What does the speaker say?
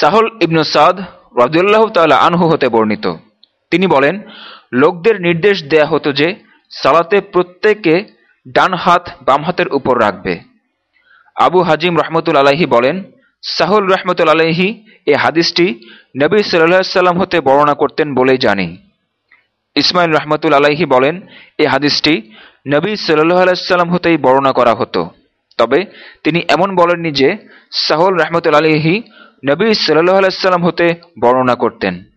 সাহল ইবনু সাদ রাজুল্লাহ তাল্লাহ আনহু হতে বর্ণিত। তিনি বলেন, লোকদের নির্দেশ দেয়া হতো যে সালাতে প্রত্যেকে ডান হাত বাম হাতের উপর রাখবে। আবু হাজিম রহমতুল আলাহি বলেন, সাহুল রহমতুল আলাহি এ হাদিসটি নবী সাল্লাহ সাল্লাম হতে বর্ণনা করতেন বলেই জানি। ইসমাইল রহমতুল আলাহি বলেন, এ হাদিসটি নবী সাল্লাহ আলাইসাল্লাম হতেই বর্ণনা করা হতো। তবে তিনি এমন বলেননি যে সাহুল রহমতুল আলাহি নবী সাল্লাহ আলাইসাল্লাম হতে বর্ণনা করতেন।